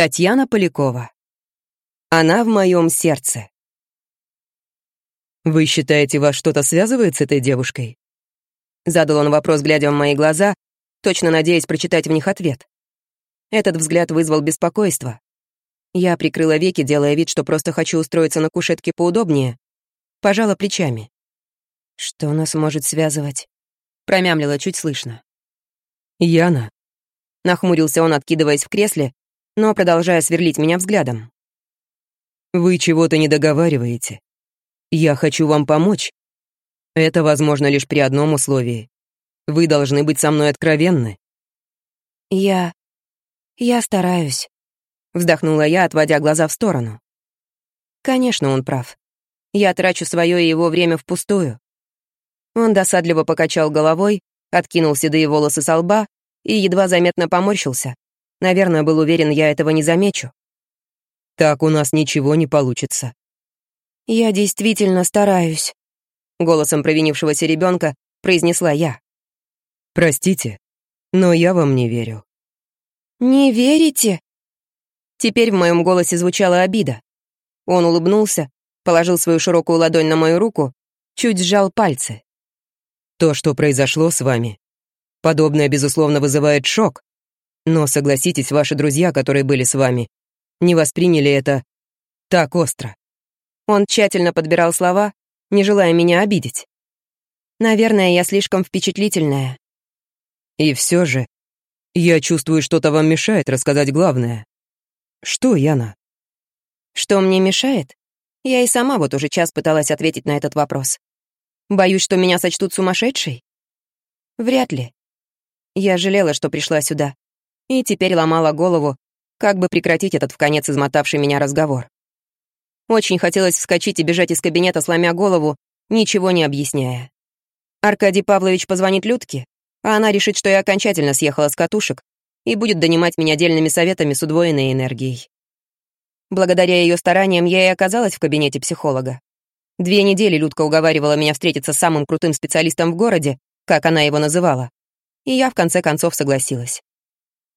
Татьяна Полякова. Она в моем сердце. «Вы считаете, вас что-то связывает с этой девушкой?» Задал он вопрос, глядя в мои глаза, точно надеясь прочитать в них ответ. Этот взгляд вызвал беспокойство. Я прикрыла веки, делая вид, что просто хочу устроиться на кушетке поудобнее. Пожала плечами. «Что нас может связывать?» Промямлила чуть слышно. «Яна». Нахмурился он, откидываясь в кресле, но продолжая сверлить меня взглядом. «Вы чего-то не договариваете. Я хочу вам помочь. Это возможно лишь при одном условии. Вы должны быть со мной откровенны». «Я... я стараюсь», — вздохнула я, отводя глаза в сторону. «Конечно, он прав. Я трачу свое и его время впустую». Он досадливо покачал головой, откинул седые волосы со лба и едва заметно поморщился. Наверное, был уверен, я этого не замечу. «Так у нас ничего не получится». «Я действительно стараюсь», — голосом провинившегося ребенка произнесла я. «Простите, но я вам не верю». «Не верите?» Теперь в моем голосе звучала обида. Он улыбнулся, положил свою широкую ладонь на мою руку, чуть сжал пальцы. «То, что произошло с вами, подобное, безусловно, вызывает шок, но согласитесь, ваши друзья, которые были с вами, не восприняли это так остро. Он тщательно подбирал слова, не желая меня обидеть. Наверное, я слишком впечатлительная. И все же, я чувствую, что-то вам мешает рассказать главное. Что, Яна? Что мне мешает? Я и сама вот уже час пыталась ответить на этот вопрос. Боюсь, что меня сочтут сумасшедшей? Вряд ли. Я жалела, что пришла сюда и теперь ломала голову, как бы прекратить этот в конец измотавший меня разговор. Очень хотелось вскочить и бежать из кабинета, сломя голову, ничего не объясняя. Аркадий Павлович позвонит Людке, а она решит, что я окончательно съехала с катушек и будет донимать меня дельными советами с удвоенной энергией. Благодаря ее стараниям я и оказалась в кабинете психолога. Две недели Людка уговаривала меня встретиться с самым крутым специалистом в городе, как она его называла, и я в конце концов согласилась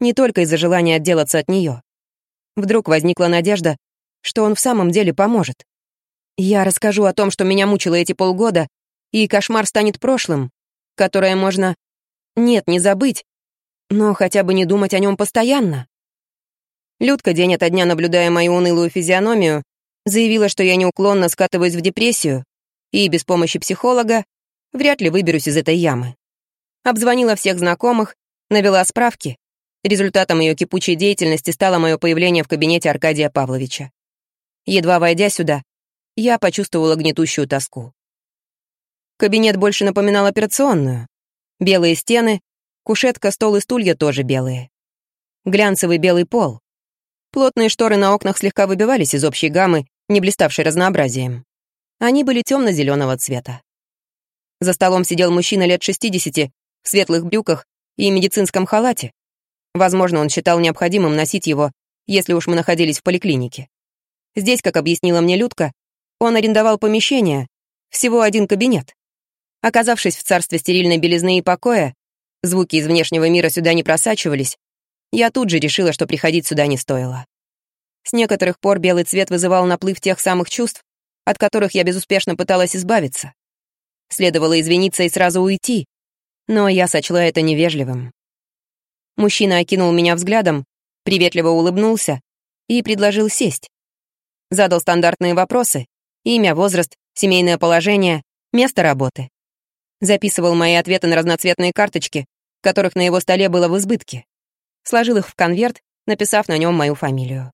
не только из-за желания отделаться от нее. Вдруг возникла надежда, что он в самом деле поможет. Я расскажу о том, что меня мучило эти полгода, и кошмар станет прошлым, которое можно... Нет, не забыть, но хотя бы не думать о нем постоянно. Людка, день ото дня наблюдая мою унылую физиономию, заявила, что я неуклонно скатываюсь в депрессию, и без помощи психолога вряд ли выберусь из этой ямы. Обзвонила всех знакомых, навела справки. Результатом ее кипучей деятельности стало мое появление в кабинете Аркадия Павловича. Едва войдя сюда, я почувствовала гнетущую тоску. Кабинет больше напоминал операционную. Белые стены, кушетка, стол и стулья тоже белые. Глянцевый белый пол. Плотные шторы на окнах слегка выбивались из общей гаммы, не блиставшей разнообразием. Они были темно-зеленого цвета. За столом сидел мужчина лет 60 в светлых брюках и медицинском халате, Возможно, он считал необходимым носить его, если уж мы находились в поликлинике. Здесь, как объяснила мне Людка, он арендовал помещение, всего один кабинет. Оказавшись в царстве стерильной белизны и покоя, звуки из внешнего мира сюда не просачивались, я тут же решила, что приходить сюда не стоило. С некоторых пор белый цвет вызывал наплыв тех самых чувств, от которых я безуспешно пыталась избавиться. Следовало извиниться и сразу уйти, но я сочла это невежливым. Мужчина окинул меня взглядом, приветливо улыбнулся и предложил сесть. Задал стандартные вопросы — имя, возраст, семейное положение, место работы. Записывал мои ответы на разноцветные карточки, которых на его столе было в избытке. Сложил их в конверт, написав на нем мою фамилию.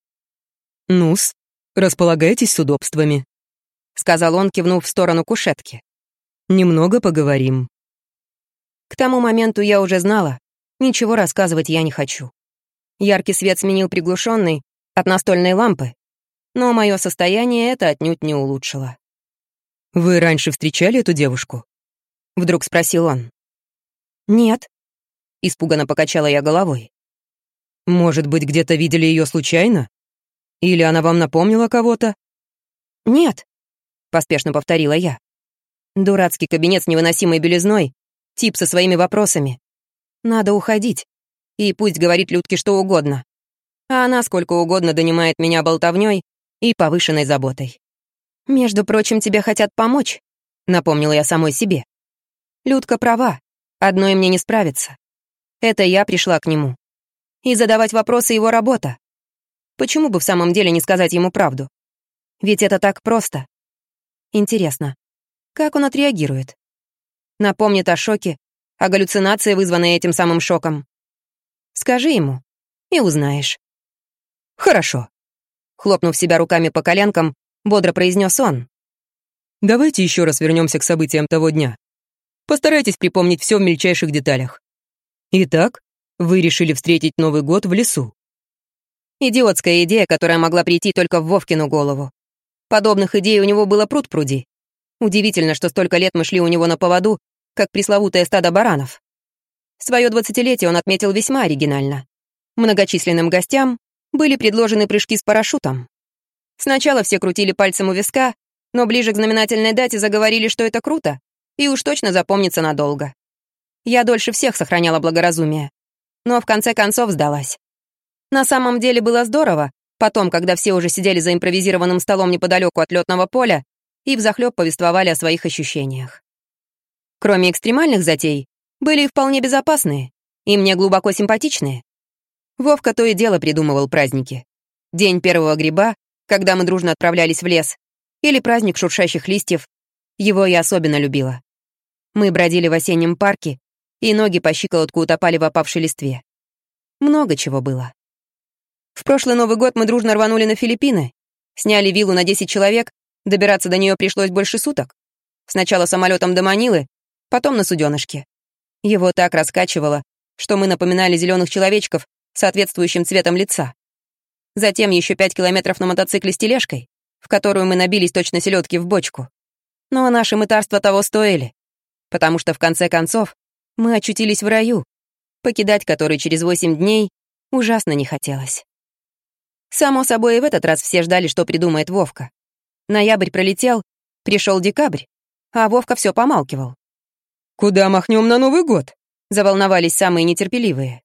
«Ну-с, располагайтесь с удобствами», — сказал он, кивнув в сторону кушетки. «Немного поговорим». К тому моменту я уже знала, Ничего рассказывать я не хочу. Яркий свет сменил приглушенный от настольной лампы, но мое состояние это отнюдь не улучшило. «Вы раньше встречали эту девушку?» — вдруг спросил он. «Нет», — испуганно покачала я головой. «Может быть, где-то видели ее случайно? Или она вам напомнила кого-то?» «Нет», — поспешно повторила я. Дурацкий кабинет с невыносимой белизной, тип со своими вопросами. Надо уходить. И пусть говорит Людке что угодно. а она сколько угодно донимает меня болтовней и повышенной заботой. «Между прочим, тебе хотят помочь», — напомнила я самой себе. Людка права, одной мне не справиться. Это я пришла к нему. И задавать вопросы его работа. Почему бы в самом деле не сказать ему правду? Ведь это так просто. Интересно, как он отреагирует? Напомнит о шоке, о галлюцинации, вызванной этим самым шоком. Скажи ему, и узнаешь. Хорошо. Хлопнув себя руками по коленкам, бодро произнес он. Давайте еще раз вернемся к событиям того дня. Постарайтесь припомнить все в мельчайших деталях. Итак, вы решили встретить Новый год в лесу. Идиотская идея, которая могла прийти только в Вовкину голову. Подобных идей у него было пруд-пруди. Удивительно, что столько лет мы шли у него на поводу, как пресловутое стадо баранов. Свое двадцатилетие он отметил весьма оригинально. Многочисленным гостям были предложены прыжки с парашютом. Сначала все крутили пальцем у виска, но ближе к знаменательной дате заговорили, что это круто, и уж точно запомнится надолго. Я дольше всех сохраняла благоразумие, но в конце концов сдалась. На самом деле было здорово, потом, когда все уже сидели за импровизированным столом неподалеку от летного поля и взахлеб повествовали о своих ощущениях. Кроме экстремальных затей, были вполне безопасные, и мне глубоко симпатичные. Вовка то и дело придумывал праздники. День первого гриба, когда мы дружно отправлялись в лес, или праздник шуршащих листьев. Его я особенно любила. Мы бродили в осеннем парке, и ноги по щиколотку утопали в опавшей листве. Много чего было. В прошлый Новый год мы дружно рванули на Филиппины. Сняли виллу на 10 человек, добираться до нее пришлось больше суток. Сначала самолетом до Манилы, потом на суденышке. Его так раскачивало, что мы напоминали зеленых человечков соответствующим цветом лица. Затем еще пять километров на мотоцикле с тележкой, в которую мы набились точно селедки в бочку. Но наши мытарства того стоили, потому что в конце концов мы очутились в раю, покидать который через восемь дней ужасно не хотелось. Само собой, и в этот раз все ждали, что придумает Вовка. Ноябрь пролетел, пришел декабрь, а Вовка все помалкивал. «Куда махнем на Новый год?» — заволновались самые нетерпеливые.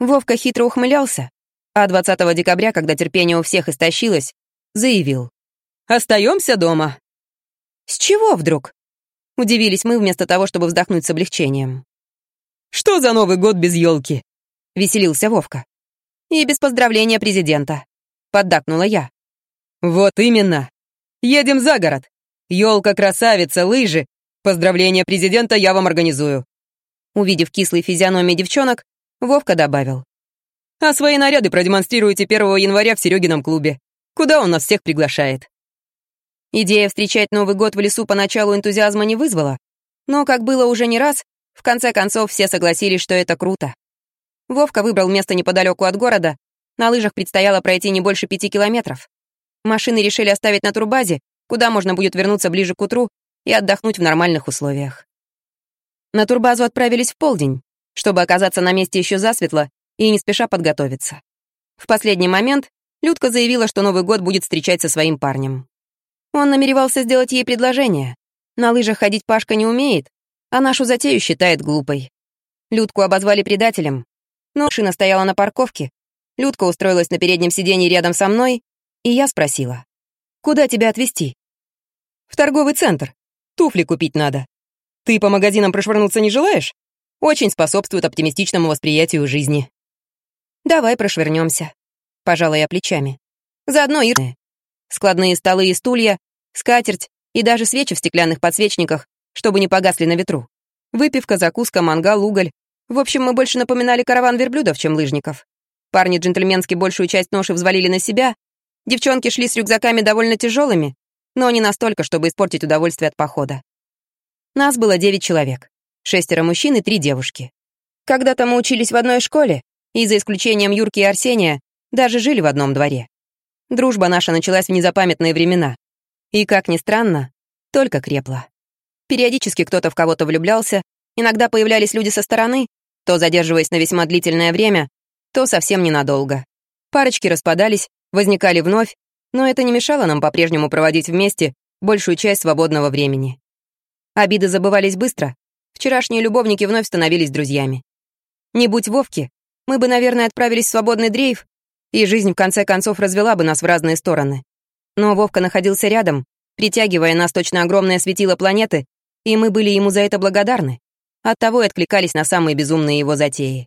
Вовка хитро ухмылялся, а 20 декабря, когда терпение у всех истощилось, заявил. «Остаемся дома». «С чего вдруг?» — удивились мы вместо того, чтобы вздохнуть с облегчением. «Что за Новый год без елки? веселился Вовка. «И без поздравления президента», — поддакнула я. «Вот именно. Едем за город. Елка, красавица, лыжи. Поздравления президента я вам организую». Увидев кислые физиономии девчонок, Вовка добавил. «А свои наряды продемонстрируйте 1 января в Серегином клубе. Куда он нас всех приглашает?» Идея встречать Новый год в лесу поначалу энтузиазма не вызвала, но, как было уже не раз, в конце концов все согласились, что это круто. Вовка выбрал место неподалеку от города. На лыжах предстояло пройти не больше пяти километров. Машины решили оставить на турбазе, куда можно будет вернуться ближе к утру и отдохнуть в нормальных условиях. На турбазу отправились в полдень, чтобы оказаться на месте еще засветло и не спеша подготовиться. В последний момент Людка заявила, что Новый год будет встречать со своим парнем. Он намеревался сделать ей предложение. На лыжах ходить Пашка не умеет, а нашу затею считает глупой. Людку обозвали предателем, но машина стояла на парковке. Людка устроилась на переднем сиденье рядом со мной, и я спросила, «Куда тебя отвезти?» «В торговый центр. Туфли купить надо. Ты по магазинам прошвырнуться не желаешь? Очень способствует оптимистичному восприятию жизни». «Давай прошвырнемся», — пожала я плечами. «Заодно и складные столы и стулья, скатерть и даже свечи в стеклянных подсвечниках, чтобы не погасли на ветру. Выпивка, закуска, мангал, уголь в общем, мы больше напоминали караван верблюдов, чем лыжников. Парни джентльменски большую часть ноши взвалили на себя, девчонки шли с рюкзаками довольно тяжелыми, но не настолько, чтобы испортить удовольствие от похода. Нас было девять человек. Шестеро мужчин и три девушки. Когда-то мы учились в одной школе, и за исключением Юрки и Арсения даже жили в одном дворе. Дружба наша началась в незапамятные времена. И, как ни странно, только крепла. Периодически кто-то в кого-то влюблялся, Иногда появлялись люди со стороны, то задерживаясь на весьма длительное время, то совсем ненадолго. Парочки распадались, возникали вновь, но это не мешало нам по-прежнему проводить вместе большую часть свободного времени. Обиды забывались быстро, вчерашние любовники вновь становились друзьями. Не будь Вовки, мы бы, наверное, отправились в свободный дрейф и жизнь в конце концов развела бы нас в разные стороны. Но Вовка находился рядом, притягивая нас точно огромное светило планеты, и мы были ему за это благодарны. Оттого и откликались на самые безумные его затеи.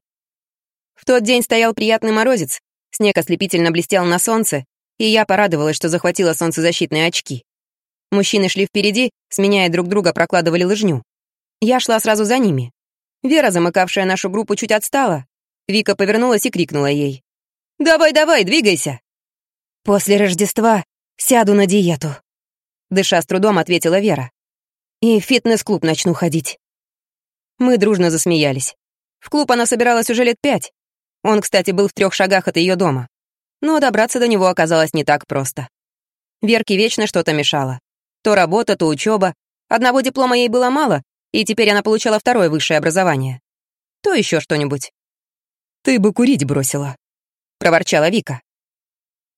В тот день стоял приятный морозец, снег ослепительно блестел на солнце, и я порадовалась, что захватила солнцезащитные очки. Мужчины шли впереди, сменяя друг друга, прокладывали лыжню. Я шла сразу за ними. Вера, замыкавшая нашу группу, чуть отстала. Вика повернулась и крикнула ей. «Давай, давай, двигайся!» «После Рождества сяду на диету», — дыша с трудом ответила Вера. «И в фитнес-клуб начну ходить». Мы дружно засмеялись. В клуб она собиралась уже лет пять. Он, кстати, был в трех шагах от ее дома. Но добраться до него оказалось не так просто. Верке вечно что-то мешало. То работа, то учеба. Одного диплома ей было мало, и теперь она получала второе высшее образование. То еще что-нибудь. «Ты бы курить бросила», — проворчала Вика.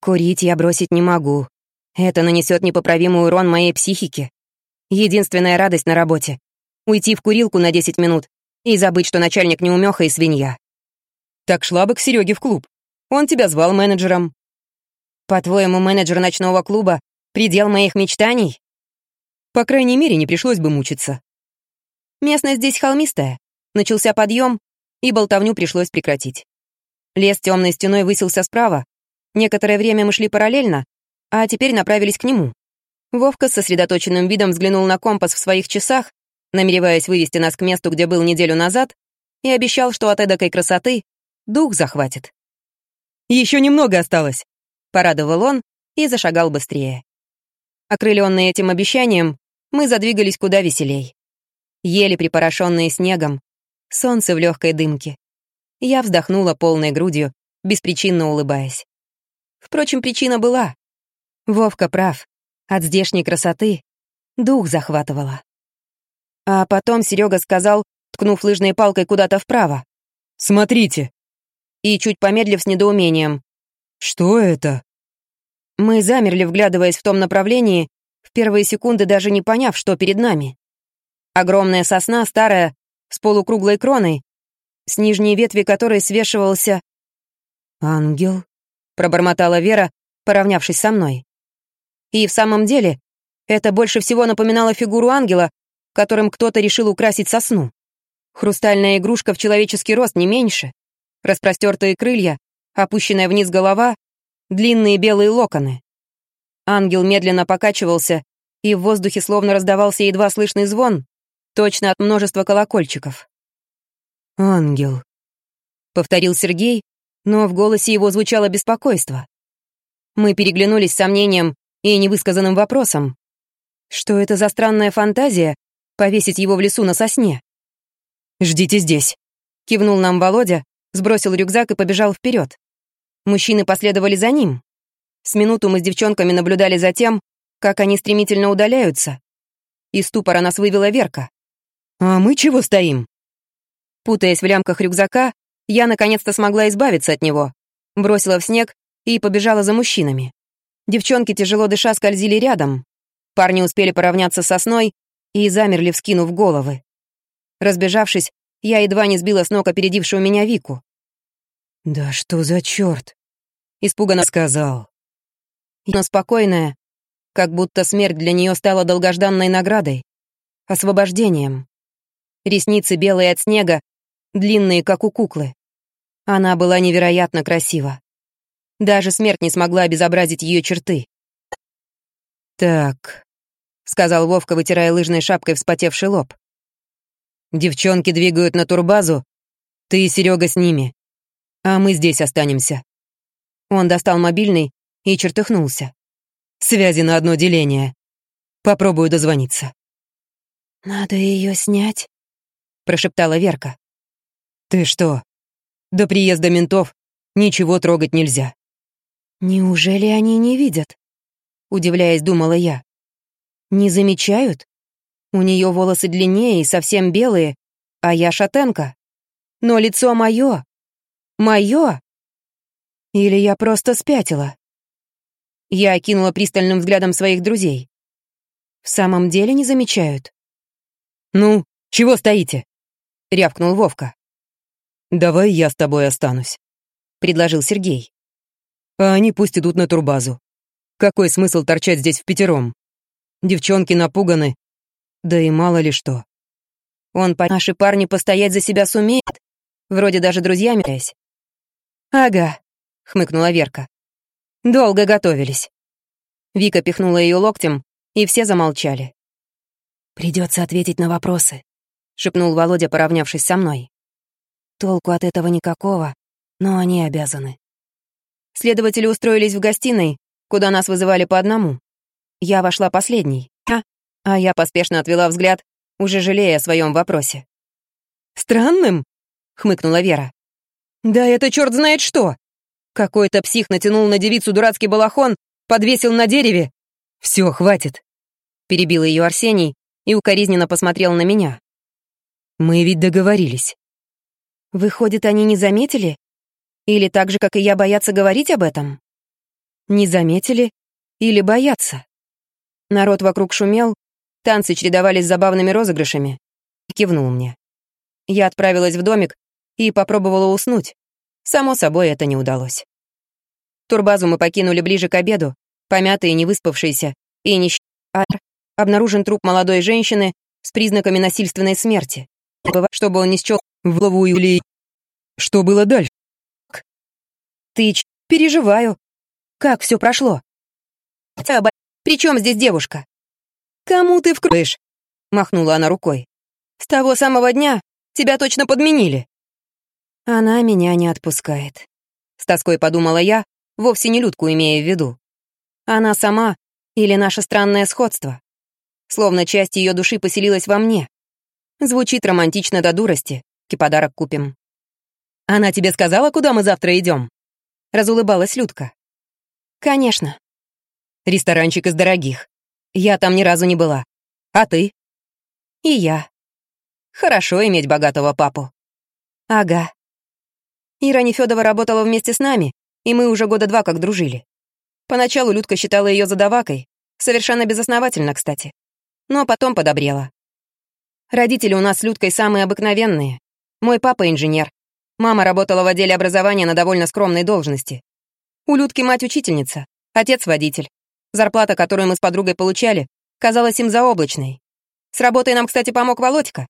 «Курить я бросить не могу. Это нанесет непоправимый урон моей психике. Единственная радость на работе — уйти в курилку на 10 минут и забыть, что начальник неумеха и свинья. Так шла бы к Сереге в клуб. Он тебя звал менеджером. По-твоему, менеджер ночного клуба — предел моих мечтаний? По крайней мере, не пришлось бы мучиться. Местность здесь холмистая. Начался подъем, и болтовню пришлось прекратить. Лес темной стеной высился справа. Некоторое время мы шли параллельно, а теперь направились к нему. Вовка с сосредоточенным видом взглянул на компас в своих часах, намереваясь вывести нас к месту, где был неделю назад, и обещал, что от эдакой красоты дух захватит. Еще немного осталось», — порадовал он и зашагал быстрее. Окрыленные этим обещанием, мы задвигались куда веселей. Ели припорошенные снегом, солнце в легкой дымке. Я вздохнула полной грудью, беспричинно улыбаясь. Впрочем, причина была. Вовка прав. От здешней красоты дух захватывала. А потом Серега сказал, ткнув лыжной палкой куда-то вправо. «Смотрите!» И чуть помедлив с недоумением. «Что это?» Мы замерли, вглядываясь в том направлении, в первые секунды даже не поняв, что перед нами. Огромная сосна, старая, с полукруглой кроной, с нижней ветви которой свешивался... «Ангел», — пробормотала Вера, поравнявшись со мной. И в самом деле, это больше всего напоминало фигуру ангела, которым кто-то решил украсить сосну. Хрустальная игрушка в человеческий рост не меньше, распростертые крылья, опущенная вниз голова, длинные белые локоны. Ангел медленно покачивался, и в воздухе словно раздавался едва слышный звон, точно от множества колокольчиков. «Ангел», — повторил Сергей, но в голосе его звучало беспокойство. Мы переглянулись с сомнением и невысказанным вопросом. Что это за странная фантазия повесить его в лесу на сосне? «Ждите здесь», — кивнул нам Володя, сбросил рюкзак и побежал вперед. Мужчины последовали за ним. С минуту мы с девчонками наблюдали за тем, как они стремительно удаляются. Из ступора нас вывела Верка. «А мы чего стоим?» Путаясь в лямках рюкзака, я наконец-то смогла избавиться от него, бросила в снег и побежала за мужчинами. Девчонки, тяжело дыша, скользили рядом. Парни успели поравняться с сосной и замерли, вскинув головы. Разбежавшись, я едва не сбила с ног опередившую меня Вику. «Да что за черт? испуганно сказал. Но спокойная, как будто смерть для нее стала долгожданной наградой, освобождением. Ресницы белые от снега, длинные, как у куклы. Она была невероятно красива. Даже смерть не смогла обезобразить ее черты. «Так», — сказал Вовка, вытирая лыжной шапкой вспотевший лоб. «Девчонки двигают на турбазу, ты и Серега с ними, а мы здесь останемся». Он достал мобильный и чертыхнулся. «Связи на одно деление. Попробую дозвониться». «Надо ее снять», — прошептала Верка. «Ты что? До приезда ментов ничего трогать нельзя». «Неужели они не видят?» Удивляясь, думала я. «Не замечают? У нее волосы длиннее и совсем белые, а я шатенка. Но лицо мое. Мое. Или я просто спятила?» Я окинула пристальным взглядом своих друзей. «В самом деле не замечают?» «Ну, чего стоите?» — рявкнул Вовка. «Давай я с тобой останусь», — предложил Сергей. а они пусть идут на турбазу. Какой смысл торчать здесь в пятером? Девчонки напуганы. Да и мало ли что. Он, по наши парни, постоять за себя сумеет. Вроде даже друзьями есть. Ага, хмыкнула Верка. Долго готовились. Вика пихнула ее локтем, и все замолчали. Придется ответить на вопросы, шепнул Володя, поравнявшись со мной. Толку от этого никакого, но они обязаны. Следователи устроились в гостиной, куда нас вызывали по одному. Я вошла последней, а я поспешно отвела взгляд, уже жалея о своем вопросе. «Странным?» — хмыкнула Вера. «Да это черт знает что! Какой-то псих натянул на девицу дурацкий балахон, подвесил на дереве. Все, хватит!» Перебил ее Арсений и укоризненно посмотрел на меня. «Мы ведь договорились». «Выходит, они не заметили? Или так же, как и я, боятся говорить об этом?» Не заметили или боятся? Народ вокруг шумел, танцы чередовались с забавными розыгрышами. Кивнул мне. Я отправилась в домик и попробовала уснуть. Само собой, это не удалось. Турбазу мы покинули ближе к обеду, помятые, не выспавшиеся и не а обнаружен труп молодой женщины с признаками насильственной смерти. Чтобы он не счел в голову или... Что было дальше? Ты ч... переживаю. Как все прошло? При чем здесь девушка? Кому ты вкроешь? Махнула она рукой. С того самого дня тебя точно подменили. Она меня не отпускает. С тоской подумала я, вовсе не Людку имея в виду. Она сама или наше странное сходство. Словно часть ее души поселилась во мне. Звучит романтично до дурости. Подарок купим. Она тебе сказала, куда мы завтра идем? Разулыбалась Людка. «Конечно. Ресторанчик из дорогих. Я там ни разу не была. А ты?» «И я. Хорошо иметь богатого папу». «Ага. Ира Нефёдова работала вместе с нами, и мы уже года два как дружили. Поначалу Людка считала ее задавакой, совершенно безосновательно, кстати. Но потом подобрела. Родители у нас с Людкой самые обыкновенные. Мой папа инженер. Мама работала в отделе образования на довольно скромной должности. У Людки мать учительница, отец водитель. Зарплата, которую мы с подругой получали, казалась им заоблачной. С работой нам, кстати, помог Володька.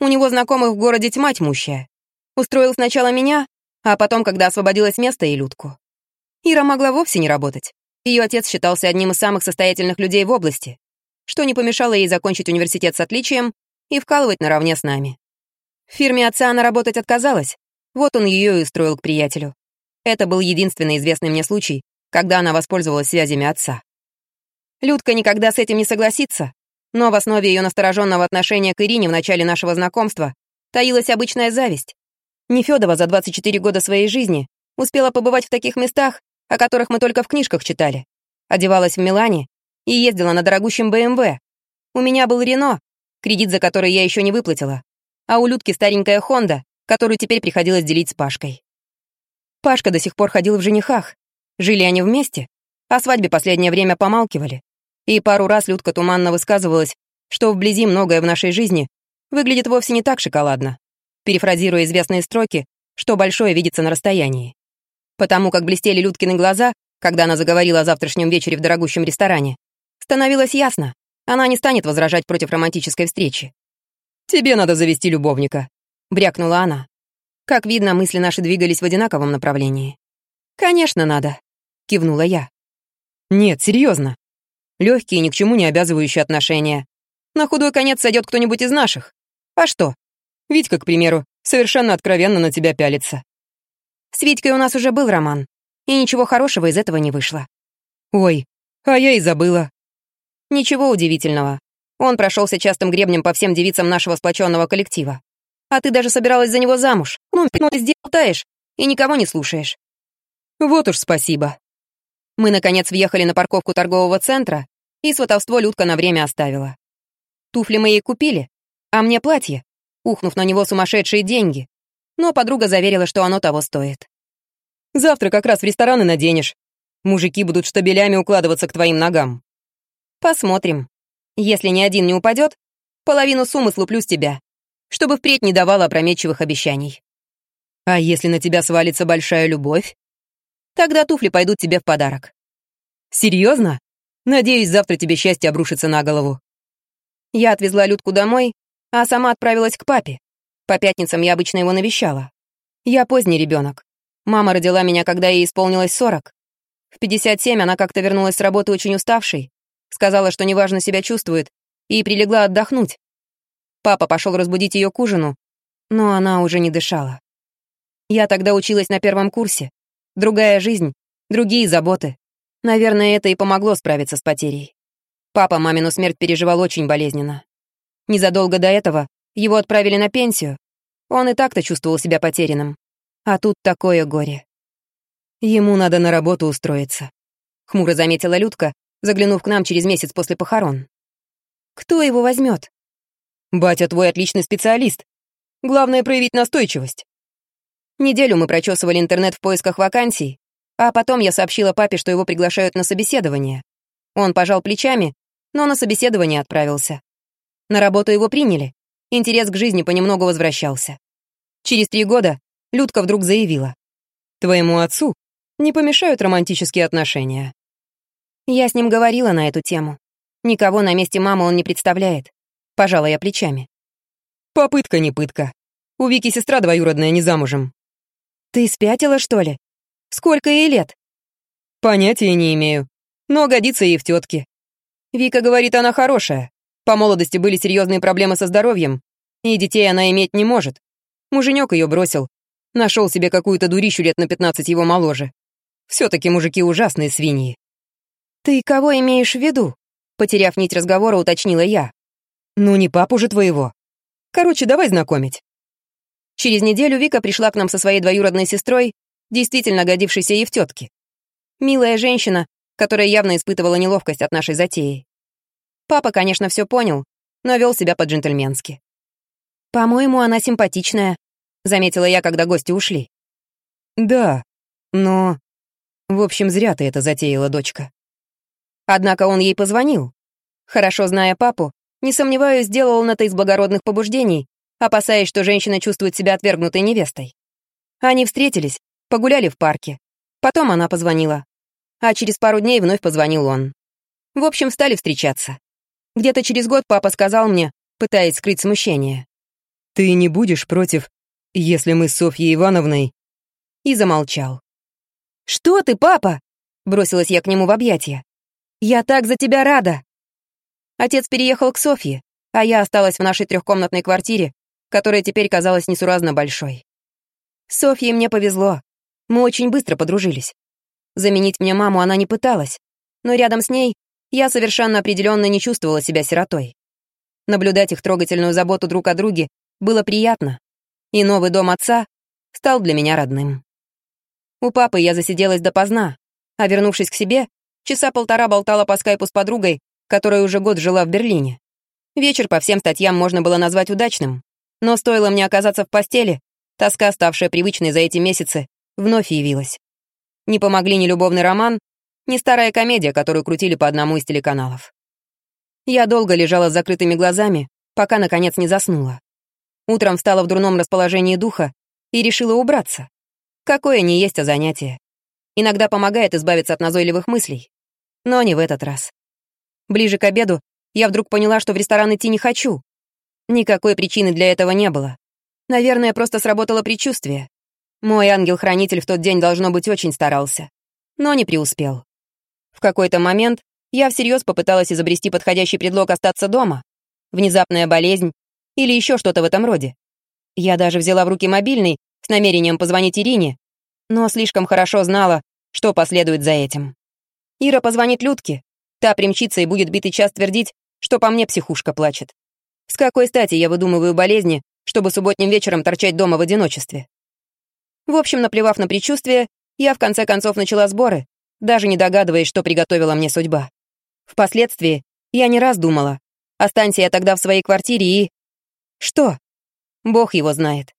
У него знакомых в городе тьма тьмущая. Устроил сначала меня, а потом, когда освободилось место, и Людку. Ира могла вовсе не работать. Ее отец считался одним из самых состоятельных людей в области, что не помешало ей закончить университет с отличием и вкалывать наравне с нами. В фирме отца она работать отказалась, вот он ее и устроил к приятелю. Это был единственный известный мне случай, когда она воспользовалась связями отца. Людка никогда с этим не согласится, но в основе ее настороженного отношения к Ирине в начале нашего знакомства таилась обычная зависть. Нефёдова за 24 года своей жизни успела побывать в таких местах, о которых мы только в книжках читали. Одевалась в Милане и ездила на дорогущем БМВ. У меня был Рено, кредит за который я еще не выплатила, а у Людки старенькая Хонда, которую теперь приходилось делить с Пашкой. Пашка до сих пор ходил в женихах. Жили они вместе, о свадьбе последнее время помалкивали. И пару раз Людка туманно высказывалась, что вблизи многое в нашей жизни выглядит вовсе не так шоколадно, перефразируя известные строки, что большое видится на расстоянии. Потому как блестели Людкины глаза, когда она заговорила о завтрашнем вечере в дорогущем ресторане, становилось ясно, она не станет возражать против романтической встречи. «Тебе надо завести любовника», — брякнула она. Как видно, мысли наши двигались в одинаковом направлении. «Конечно, надо», — кивнула я. «Нет, серьезно. Легкие, ни к чему не обязывающие отношения. На худой конец сойдет кто-нибудь из наших. А что? Витька, к примеру, совершенно откровенно на тебя пялится. С Витькой у нас уже был роман, и ничего хорошего из этого не вышло. Ой, а я и забыла. Ничего удивительного. Он прошелся частым гребнем по всем девицам нашего сплоченного коллектива. А ты даже собиралась за него замуж. Ну, здесь болтаешь и никого не слушаешь. Вот уж спасибо. Мы, наконец, въехали на парковку торгового центра, и сватовство Людка на время оставила. Туфли мы ей купили, а мне платье, ухнув на него сумасшедшие деньги. Но подруга заверила, что оно того стоит. Завтра как раз в рестораны наденешь. Мужики будут штабелями укладываться к твоим ногам. Посмотрим. Если ни один не упадет, половину суммы слуплю с тебя чтобы впредь не давала опрометчивых обещаний. А если на тебя свалится большая любовь? Тогда туфли пойдут тебе в подарок. Серьезно? Надеюсь, завтра тебе счастье обрушится на голову. Я отвезла Людку домой, а сама отправилась к папе. По пятницам я обычно его навещала. Я поздний ребенок. Мама родила меня, когда ей исполнилось 40. В 57 она как-то вернулась с работы очень уставшей, сказала, что неважно себя чувствует, и прилегла отдохнуть. Папа пошел разбудить ее к ужину, но она уже не дышала. Я тогда училась на первом курсе. Другая жизнь, другие заботы. Наверное, это и помогло справиться с потерей. Папа мамину смерть переживал очень болезненно. Незадолго до этого его отправили на пенсию. Он и так-то чувствовал себя потерянным. А тут такое горе. Ему надо на работу устроиться. Хмуро заметила Людка, заглянув к нам через месяц после похорон. Кто его возьмет? Батя твой отличный специалист. Главное проявить настойчивость. Неделю мы прочесывали интернет в поисках вакансий, а потом я сообщила папе, что его приглашают на собеседование. Он пожал плечами, но на собеседование отправился. На работу его приняли. Интерес к жизни понемногу возвращался. Через три года Людка вдруг заявила. «Твоему отцу не помешают романтические отношения». Я с ним говорила на эту тему. Никого на месте мамы он не представляет. Пожала я плечами. Попытка не пытка. У Вики сестра двоюродная не замужем. Ты спятила, что ли? Сколько ей лет? Понятия не имею. Но годится ей в тетке. Вика говорит, она хорошая. По молодости были серьезные проблемы со здоровьем, и детей она иметь не может. Муженек ее бросил. Нашел себе какую-то дурищу лет на 15 его моложе. Все-таки мужики ужасные свиньи. Ты кого имеешь в виду? Потеряв нить разговора, уточнила я. Ну, не папу же твоего. Короче, давай знакомить. Через неделю Вика пришла к нам со своей двоюродной сестрой, действительно годившейся ей в тетке. Милая женщина, которая явно испытывала неловкость от нашей затеи. Папа, конечно, все понял, но вел себя по-джентльменски. «По-моему, она симпатичная», — заметила я, когда гости ушли. «Да, но... В общем, зря ты это затеяла, дочка». Однако он ей позвонил. Хорошо зная папу, не сомневаюсь, сделал он это из благородных побуждений, опасаясь, что женщина чувствует себя отвергнутой невестой. Они встретились, погуляли в парке. Потом она позвонила. А через пару дней вновь позвонил он. В общем, стали встречаться. Где-то через год папа сказал мне, пытаясь скрыть смущение. «Ты не будешь против, если мы с Софьей Ивановной...» И замолчал. «Что ты, папа?» Бросилась я к нему в объятия. «Я так за тебя рада!» Отец переехал к Софье, а я осталась в нашей трехкомнатной квартире, которая теперь казалась несуразно большой. Софье мне повезло. Мы очень быстро подружились. Заменить мне маму она не пыталась, но рядом с ней я совершенно определенно не чувствовала себя сиротой. Наблюдать их трогательную заботу друг о друге было приятно, и новый дом отца стал для меня родным. У папы я засиделась допоздна, а вернувшись к себе, часа полтора болтала по скайпу с подругой, которая уже год жила в Берлине. Вечер по всем статьям можно было назвать удачным. Но стоило мне оказаться в постели, тоска, ставшая привычной за эти месяцы, вновь явилась. Не помогли ни любовный роман, ни старая комедия, которую крутили по одному из телеканалов. Я долго лежала с закрытыми глазами, пока, наконец, не заснула. Утром встала в дурном расположении духа и решила убраться. Какое не есть, а занятие. Иногда помогает избавиться от назойливых мыслей. Но не в этот раз. Ближе к обеду я вдруг поняла, что в ресторан идти не хочу. Никакой причины для этого не было. Наверное, просто сработало предчувствие. Мой ангел-хранитель в тот день, должно быть, очень старался. Но не преуспел. В какой-то момент я всерьез попыталась изобрести подходящий предлог остаться дома. Внезапная болезнь или еще что-то в этом роде. Я даже взяла в руки мобильный с намерением позвонить Ирине, но слишком хорошо знала, что последует за этим. Ира позвонит Людке, та примчится и будет битый час твердить, что по мне психушка плачет. С какой стати я выдумываю болезни, чтобы субботним вечером торчать дома в одиночестве? В общем, наплевав на предчувствие, я в конце концов начала сборы, даже не догадываясь, что приготовила мне судьба. Впоследствии я не раз думала, останься я тогда в своей квартире и... Что? Бог его знает.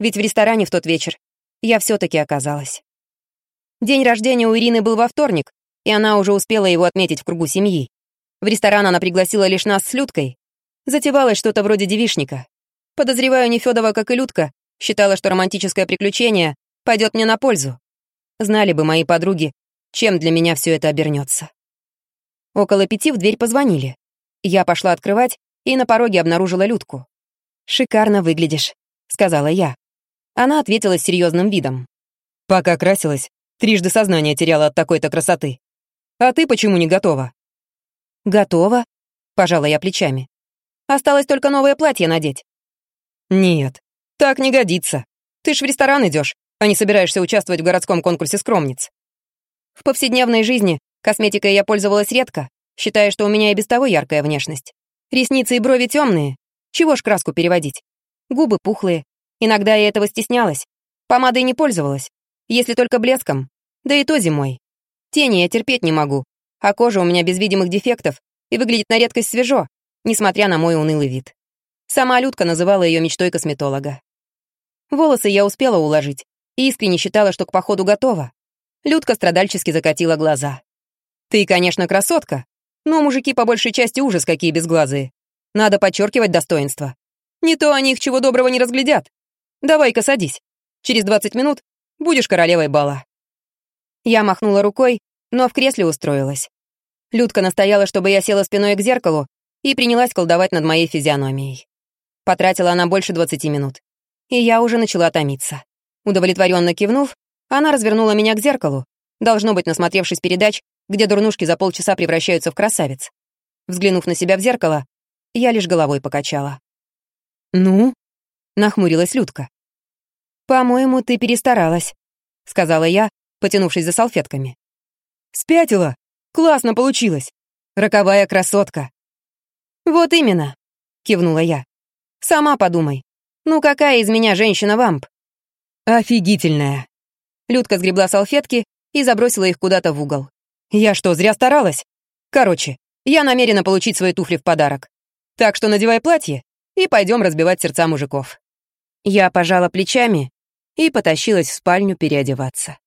Ведь в ресторане в тот вечер я все таки оказалась. День рождения у Ирины был во вторник, и она уже успела его отметить в кругу семьи. В ресторан она пригласила лишь нас с Людкой, Затевалось что-то вроде девишника. Подозреваю, Нефёдова, как и Людка, считала, что романтическое приключение пойдет мне на пользу. Знали бы мои подруги, чем для меня все это обернется. Около пяти в дверь позвонили. Я пошла открывать и на пороге обнаружила Людку. «Шикарно выглядишь», — сказала я. Она ответила с серьезным видом. «Пока красилась, трижды сознание теряла от такой-то красоты. А ты почему не готова?» «Готова», — пожала я плечами. «Осталось только новое платье надеть». «Нет, так не годится. Ты ж в ресторан идешь, а не собираешься участвовать в городском конкурсе скромниц». В повседневной жизни косметикой я пользовалась редко, считая, что у меня и без того яркая внешность. Ресницы и брови темные, чего ж краску переводить? Губы пухлые. Иногда я этого стеснялась. Помадой не пользовалась, если только блеском, да и то зимой. Тени я терпеть не могу, а кожа у меня без видимых дефектов и выглядит на редкость свежо, несмотря на мой унылый вид. Сама Людка называла ее мечтой косметолога. Волосы я успела уложить искренне считала, что к походу готова. Людка страдальчески закатила глаза. «Ты, конечно, красотка, но мужики по большей части ужас какие безглазые. Надо подчеркивать достоинства. Не то они их чего доброго не разглядят. Давай-ка садись. Через 20 минут будешь королевой бала». Я махнула рукой, но в кресле устроилась. Людка настояла, чтобы я села спиной к зеркалу и принялась колдовать над моей физиономией. Потратила она больше 20 минут. И я уже начала томиться. Удовлетворенно кивнув, она развернула меня к зеркалу, должно быть, насмотревшись передач, где дурнушки за полчаса превращаются в красавиц. Взглянув на себя в зеркало, я лишь головой покачала. «Ну?» — нахмурилась Людка. «По-моему, ты перестаралась», — сказала я, потянувшись за салфетками. «Спятила? Классно получилось! Роковая красотка!» «Вот именно», — кивнула я. «Сама подумай. Ну какая из меня женщина-вамп?» «Офигительная!» Людка сгребла салфетки и забросила их куда-то в угол. «Я что, зря старалась? Короче, я намерена получить свои туфли в подарок. Так что надевай платье и пойдем разбивать сердца мужиков». Я пожала плечами и потащилась в спальню переодеваться.